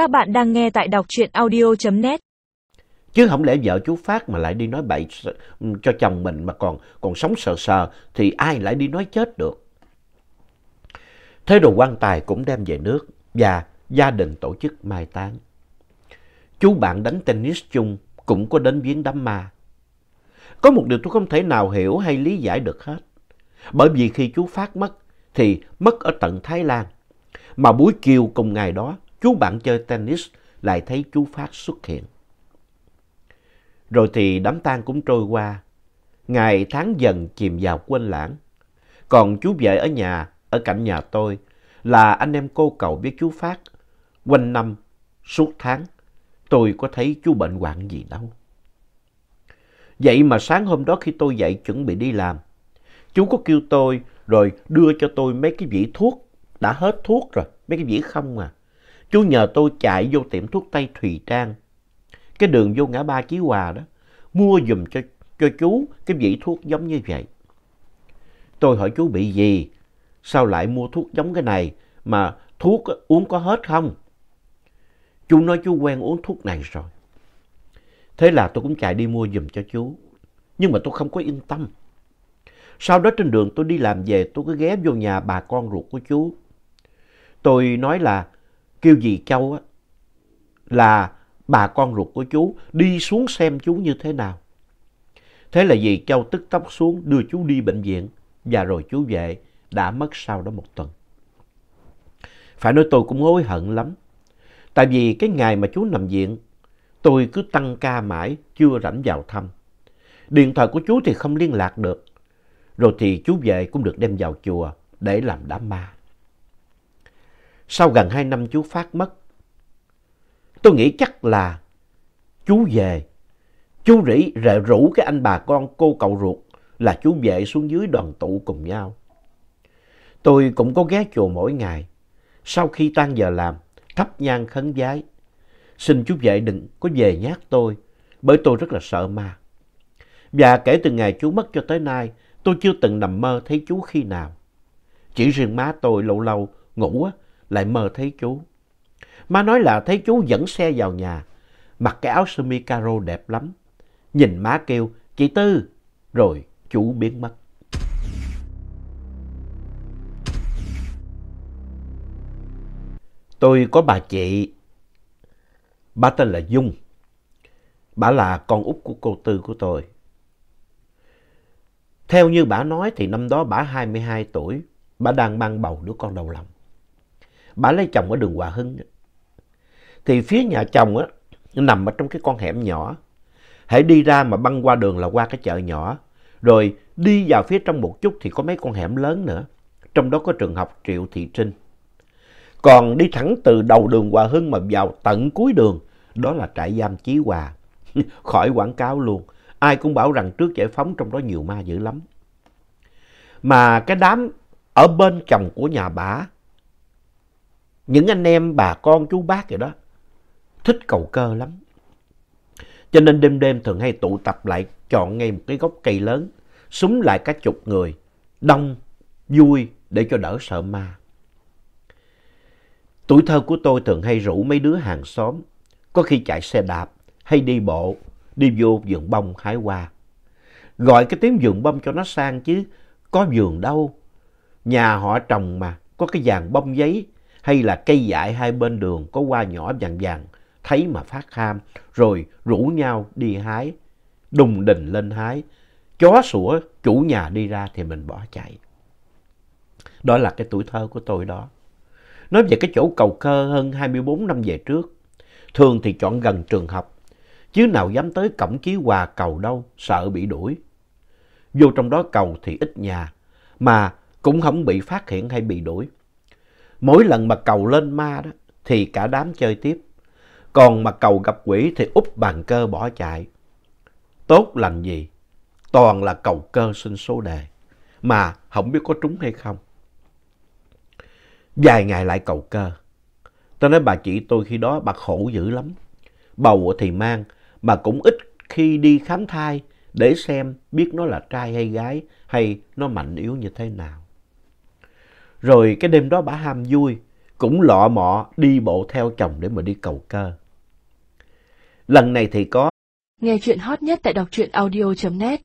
Các bạn đang nghe tại đọc truyện audio.net. Chứ không lẽ vợ chú Phát mà lại đi nói bậy ừ, cho chồng mình mà còn còn sống sờ sờ thì ai lại đi nói chết được. Thế rồi quan tài cũng đem về nước và gia đình tổ chức mai táng. Chú bạn đánh tennis chung cũng có đến viếng đám ma. Có một điều tôi không thể nào hiểu hay lý giải được hết. Bởi vì khi chú Phát mất thì mất ở tận Thái Lan. Mà buổi chiều cùng ngày đó, chú bạn chơi tennis lại thấy chú Phát xuất hiện. Rồi thì đám tang cũng trôi qua. Ngày tháng dần chìm vào quên lãng. Còn chú vợ ở nhà, ở cạnh nhà tôi, là anh em cô cậu biết chú Phát. Quanh năm, suốt tháng, tôi có thấy chú bệnh hoạn gì đâu. Vậy mà sáng hôm đó khi tôi dậy chuẩn bị đi làm, chú có kêu tôi rồi đưa cho tôi mấy cái vỉ thuốc. Đã hết thuốc rồi, mấy cái vỉ không à. Chú nhờ tôi chạy vô tiệm thuốc Tây Thùy Trang. Cái đường vô ngã ba Chí Hòa đó. Mua dùm cho, cho chú cái vị thuốc giống như vậy. Tôi hỏi chú bị gì? Sao lại mua thuốc giống cái này? Mà thuốc uống có hết không? Chú nói chú quen uống thuốc này rồi. Thế là tôi cũng chạy đi mua dùm cho chú. Nhưng mà tôi không có yên tâm. Sau đó trên đường tôi đi làm về tôi cứ ghé vô nhà bà con ruột của chú. Tôi nói là kêu dì Châu á, là bà con ruột của chú đi xuống xem chú như thế nào. Thế là dì Châu tức tốc xuống đưa chú đi bệnh viện và rồi chú về đã mất sau đó một tuần. Phải nói tôi cũng hối hận lắm. Tại vì cái ngày mà chú nằm viện, tôi cứ tăng ca mãi, chưa rảnh vào thăm. Điện thoại của chú thì không liên lạc được. Rồi thì chú về cũng được đem vào chùa để làm đám ma. Sau gần hai năm chú Phát mất, tôi nghĩ chắc là chú về. Chú rỉ rệ rủ cái anh bà con cô cậu ruột là chú về xuống dưới đoàn tụ cùng nhau. Tôi cũng có ghé chùa mỗi ngày. Sau khi tan giờ làm, thắp nhang khấn vái. Xin chú vệ đừng có về nhát tôi, bởi tôi rất là sợ ma. Và kể từ ngày chú mất cho tới nay, tôi chưa từng nằm mơ thấy chú khi nào. Chỉ riêng má tôi lâu lâu ngủ á lại mơ thấy chú. Má nói là thấy chú dẫn xe vào nhà, mặc cái áo sơ mi caro đẹp lắm. Nhìn má kêu, chị Tư, rồi chú biến mất. Tôi có bà chị, bà tên là Dung. Bà là con út của cô Tư của tôi. Theo như bà nói thì năm đó bà 22 tuổi, bà đang mang bầu đứa con đầu lòng. Bà lấy chồng ở đường Hòa Hưng. Thì phía nhà chồng á, nằm ở trong cái con hẻm nhỏ. Hãy đi ra mà băng qua đường là qua cái chợ nhỏ. Rồi đi vào phía trong một chút thì có mấy con hẻm lớn nữa. Trong đó có trường học Triệu Thị Trinh. Còn đi thẳng từ đầu đường Hòa Hưng mà vào tận cuối đường, đó là trại giam Chí Hòa. Khỏi quảng cáo luôn. Ai cũng bảo rằng trước giải phóng trong đó nhiều ma dữ lắm. Mà cái đám ở bên chồng của nhà bà, những anh em bà con chú bác vậy đó, thích cầu cơ lắm. Cho nên đêm đêm thường hay tụ tập lại chọn ngay một cái gốc cây lớn, súng lại cả chục người, đông, vui để cho đỡ sợ ma. Tuổi thơ của tôi thường hay rủ mấy đứa hàng xóm, có khi chạy xe đạp hay đi bộ, đi vô vườn bông hái hoa. Gọi cái tiếng vườn bông cho nó sang chứ, có vườn đâu. Nhà họ trồng mà, có cái vàng bông giấy hay là cây dại hai bên đường có hoa nhỏ vàng vàng, thấy mà phát ham, rồi rủ nhau đi hái, đùng đình lên hái. Chó sủa, chủ nhà đi ra thì mình bỏ chạy. Đó là cái tuổi thơ của tôi đó. Nói về cái chỗ cầu cơ hơn 24 năm về trước, thường thì chọn gần trường học, chứ nào dám tới cổng chí hòa cầu đâu, sợ bị đuổi. Vô trong đó cầu thì ít nhà, mà cũng không bị phát hiện hay bị đuổi. Mỗi lần mà cầu lên ma đó, thì cả đám chơi tiếp. Còn mà cầu gặp quỷ thì úp bàn cơ bỏ chạy. Tốt lành gì? Toàn là cầu cơ sinh số đề, mà không biết có trúng hay không. Vài ngày lại cầu cơ. Tôi nói bà chị tôi khi đó bà khổ dữ lắm. Bầu thì mang, mà cũng ít khi đi khám thai để xem biết nó là trai hay gái hay nó mạnh yếu như thế nào. Rồi cái đêm đó bà ham vui, cũng lọ mọ đi bộ theo chồng để mà đi cầu cơ. Lần này thì có Nghe chuyện hot nhất tại đọc truyện audio.net